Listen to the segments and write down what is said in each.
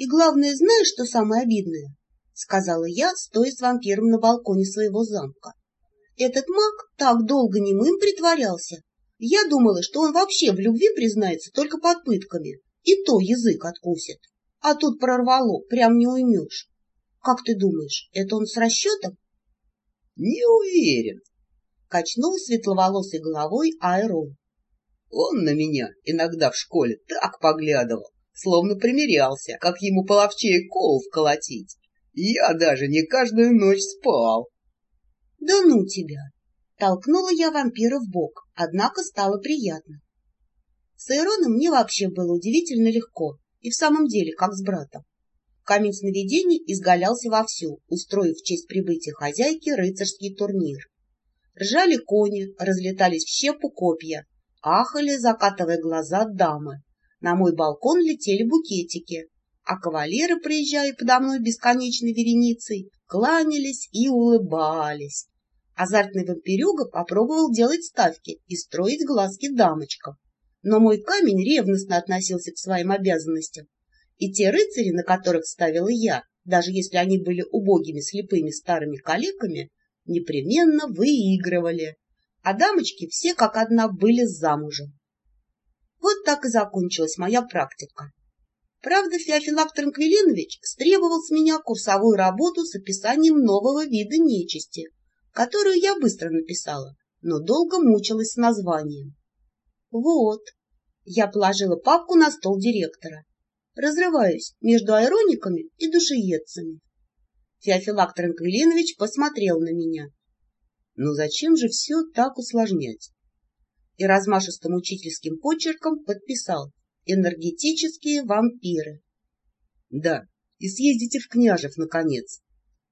И главное, знаешь, что самое обидное? — сказала я, стоя с вампиром на балконе своего замка. Этот маг так долго немым притворялся. Я думала, что он вообще в любви признается только под пытками, и то язык откусит. А тут прорвало, прям не уймешь. Как ты думаешь, это он с расчетом? — Не уверен, — качнул светловолосой головой Айрон. — Он на меня иногда в школе так поглядывал, словно примерялся, как ему половчее кол вколотить. Я даже не каждую ночь спал. — Да ну тебя! Толкнула я вампира в бок, однако стало приятно. С Айроном мне вообще было удивительно легко, и в самом деле, как с братом. Камень сновидений изгалялся вовсю, устроив в честь прибытия хозяйки рыцарский турнир. Ржали кони, разлетались в щепу копья, ахали, закатывая глаза дамы. На мой балкон летели букетики, а кавалеры, проезжая подо мной бесконечной вереницей, кланялись и улыбались. Азартный вампирюга попробовал делать ставки и строить глазки дамочкам. Но мой камень ревностно относился к своим обязанностям и те рыцари, на которых ставила я, даже если они были убогими слепыми старыми калеками, непременно выигрывали, а дамочки все как одна были замужем. Вот так и закончилась моя практика. Правда, Феофилак Транквилинович стребовал с меня курсовую работу с описанием нового вида нечисти, которую я быстро написала, но долго мучилась с названием. Вот, я положила папку на стол директора разрываюсь между айрониками и душеедцами. Феофилак Транквилинович посмотрел на меня. Ну зачем же все так усложнять? И размашистым учительским почерком подписал «Энергетические вампиры». Да, и съездите в Княжев, наконец.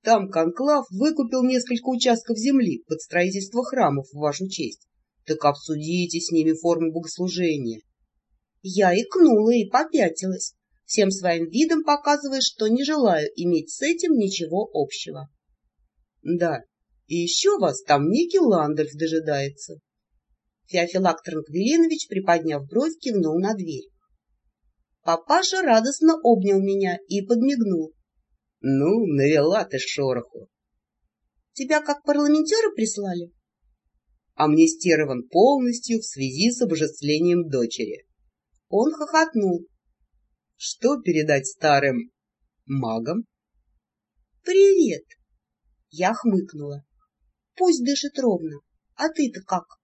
Там конклав выкупил несколько участков земли под строительство храмов в вашу честь. Так обсудите с ними форму богослужения. Я икнула и попятилась всем своим видом показывая, что не желаю иметь с этим ничего общего. — Да, и еще вас там некий Ландольф дожидается. Феофилак Транквилинович, приподняв бровь, кивнул на дверь. Папаша радостно обнял меня и подмигнул. — Ну, навела ты шороху. — Тебя как парламентера прислали? — Амнистирован полностью в связи с обожествлением дочери. Он хохотнул, что передать старым магам? «Привет!» Я хмыкнула. «Пусть дышит ровно. А ты-то как?»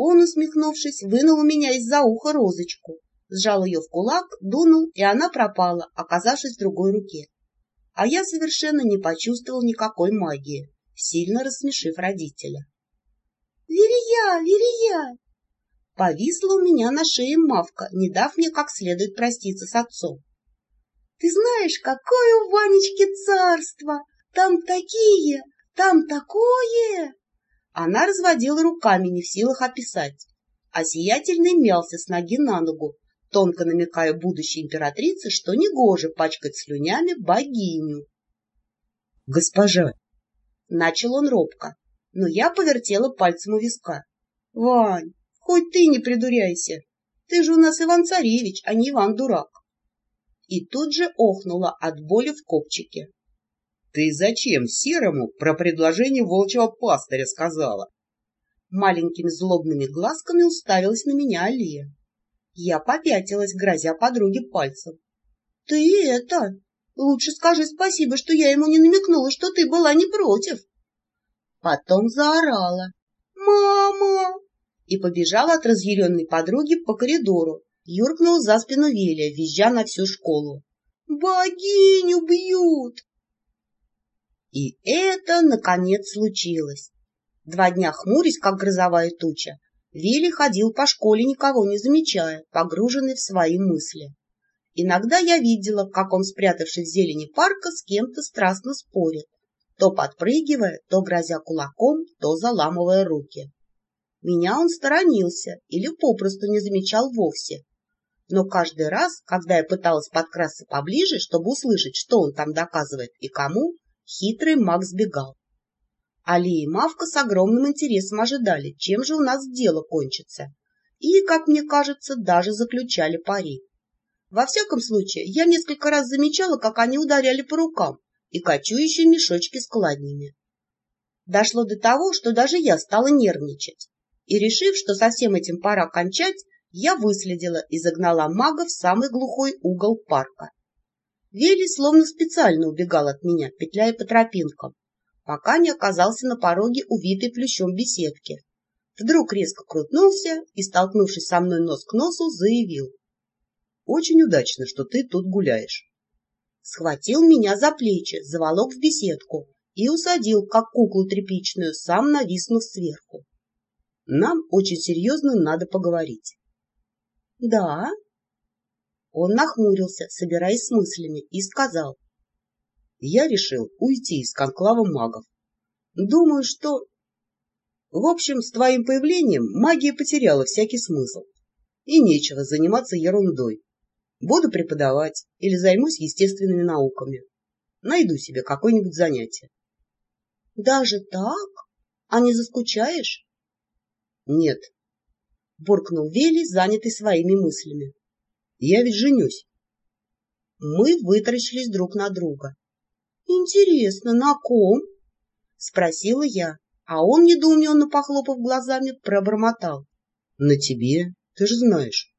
Он, усмехнувшись, вынул у меня из-за уха розочку, сжал ее в кулак, дунул, и она пропала, оказавшись в другой руке. А я совершенно не почувствовал никакой магии, сильно рассмешив родителя. «Верия! Верия!» Повисла у меня на шее мавка, не дав мне как следует проститься с отцом. — Ты знаешь, какое у Ванечки царство! Там такие, там такое! Она разводила руками, не в силах описать, а сиятельный мялся с ноги на ногу, тонко намекая будущей императрице, что негоже пачкать слюнями богиню. — Госпожа! — начал он робко, но я повертела пальцем у виска. — Вань, Хоть ты не придуряйся. Ты же у нас Иван-царевич, а не Иван-дурак. И тут же охнула от боли в копчике. — Ты зачем Серому про предложение волчьего пастыря сказала? Маленькими злобными глазками уставилась на меня Алия. Я попятилась, грозя подруге пальцем. — Ты это... Лучше скажи спасибо, что я ему не намекнула, что ты была не против. Потом заорала. «Мама!» и побежал от разъяренной подруги по коридору, юркнул за спину Велия, визжа на всю школу. «Богиню бьют!» И это, наконец, случилось. Два дня хмурясь, как грозовая туча, Вели ходил по школе, никого не замечая, погруженный в свои мысли. Иногда я видела, как он, спрятавшись в зелени парка, с кем-то страстно спорит, то подпрыгивая, то грозя кулаком, то заламывая руки. Меня он сторонился или попросту не замечал вовсе. Но каждый раз, когда я пыталась подкрасться поближе, чтобы услышать, что он там доказывает и кому, хитрый маг сбегал. Али и Мавка с огромным интересом ожидали, чем же у нас дело кончится, и, как мне кажется, даже заключали пари. Во всяком случае, я несколько раз замечала, как они ударяли по рукам и кочующие мешочки с кладнями. Дошло до того, что даже я стала нервничать. И, решив, что со всем этим пора кончать, я выследила и загнала мага в самый глухой угол парка. Вели словно специально убегал от меня, петляя по тропинкам, пока не оказался на пороге увитой плющом беседки. Вдруг резко крутнулся и, столкнувшись со мной нос к носу, заявил. — Очень удачно, что ты тут гуляешь. Схватил меня за плечи, заволок в беседку и усадил, как куклу тряпичную, сам нависнув сверху. Нам очень серьезно надо поговорить. — Да? Он нахмурился, собираясь с мыслями, и сказал. — Я решил уйти из конклава магов. Думаю, что... В общем, с твоим появлением магия потеряла всякий смысл. И нечего заниматься ерундой. Буду преподавать или займусь естественными науками. Найду себе какое-нибудь занятие. — Даже так? А не заскучаешь? — Нет, — буркнул Вели, занятый своими мыслями. — Я ведь женюсь. Мы вытаращились друг на друга. — Интересно, на ком? — спросила я, а он, недоуменно похлопав глазами, пробормотал. — На тебе, ты же знаешь.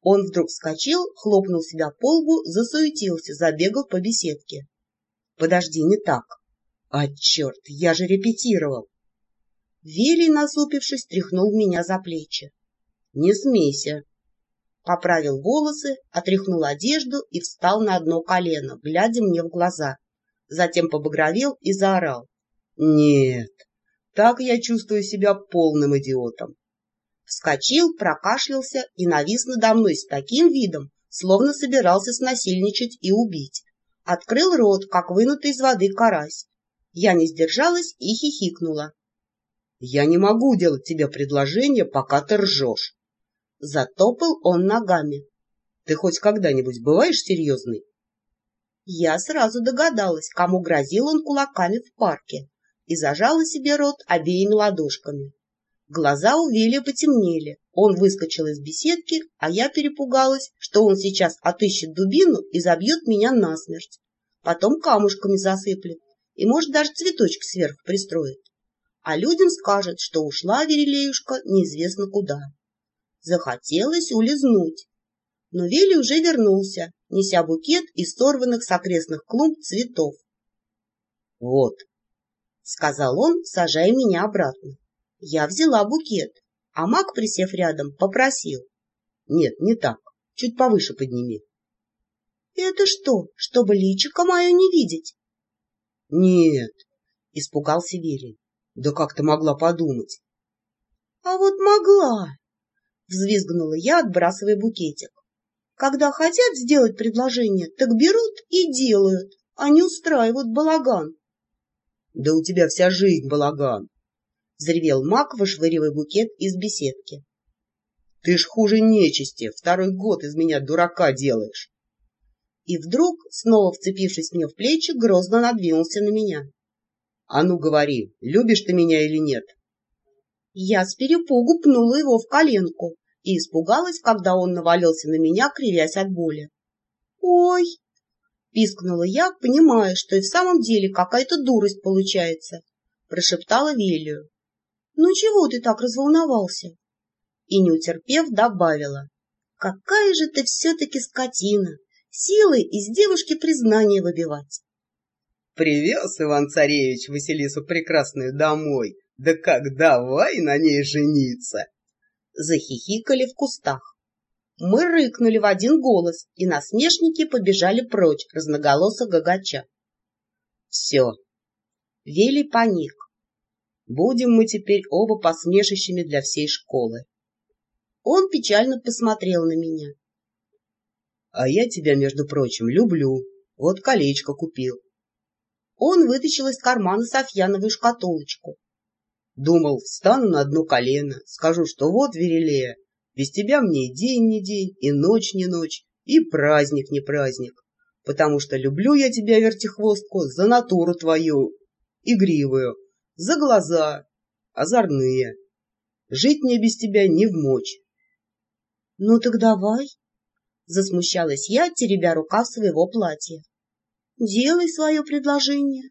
Он вдруг вскочил, хлопнул себя по лбу, засуетился, забегал по беседке. — Подожди, не так. — А, черт, я же репетировал. Велий, насупившись, тряхнул меня за плечи. — Не смейся. Поправил волосы, отряхнул одежду и встал на одно колено, глядя мне в глаза. Затем побагровел и заорал. — Нет, так я чувствую себя полным идиотом. Вскочил, прокашлялся и навис надо мной с таким видом, словно собирался снасильничать и убить. Открыл рот, как вынутый из воды карась. Я не сдержалась и хихикнула. Я не могу делать тебе предложение, пока ты ржешь. Затопал он ногами. Ты хоть когда-нибудь бываешь серьезный? Я сразу догадалась, кому грозил он кулаками в парке, и зажала себе рот обеими ладошками. Глаза у Вилли потемнели. Он выскочил из беседки, а я перепугалась, что он сейчас отыщет дубину и забьет меня насмерть. Потом камушками засыплет и, может, даже цветочки сверху пристроит а людям скажет, что ушла Верилеюшка неизвестно куда. Захотелось улизнуть. Но Вилли уже вернулся, неся букет из сорванных с окрестных клумб цветов. — Вот, — сказал он, сажая меня обратно. Я взяла букет, а маг, присев рядом, попросил. — Нет, не так. Чуть повыше подними. — Это что, чтобы личико мое не видеть? — Нет, — испугался Вилли. Да как ты могла подумать? — А вот могла, — взвизгнула я, отбрасывая букетик. Когда хотят сделать предложение, так берут и делают, а не устраивают балаган. — Да у тебя вся жизнь балаган, — взревел маг, вышвыривая букет из беседки. — Ты ж хуже нечисти, второй год из меня дурака делаешь. И вдруг, снова вцепившись мне в плечи, грозно надвинулся на меня. А ну говори, любишь ты меня или нет? Я с перепугу пнула его в коленку и испугалась, когда он навалился на меня, кривясь от боли. «Ой!» — пискнула я, понимая, что и в самом деле какая-то дурость получается, — прошептала Велию. «Ну чего ты так разволновался?» И, не утерпев, добавила. «Какая же ты все-таки скотина! Силой из девушки признание выбивать!» Привез Иван-Царевич Василису Прекрасную домой. Да как давай на ней жениться? Захихикали в кустах. Мы рыкнули в один голос, и насмешники побежали прочь, разноголосо гагача. Все. Вели паник. Будем мы теперь оба посмешищами для всей школы. Он печально посмотрел на меня. А я тебя, между прочим, люблю. Вот колечко купил. Он вытащил из кармана Софьяновую шкатулочку. Думал, встану на одно колено, скажу, что вот, Верелея, без тебя мне и день не день, и ночь не ночь, и праздник не праздник, потому что люблю я тебя, вертихвостку, за натуру твою, игривую, за глаза, озорные. Жить мне без тебя не в мочь. — Ну так давай, — засмущалась я, теребя рукав своего платья. — Делай свое предложение.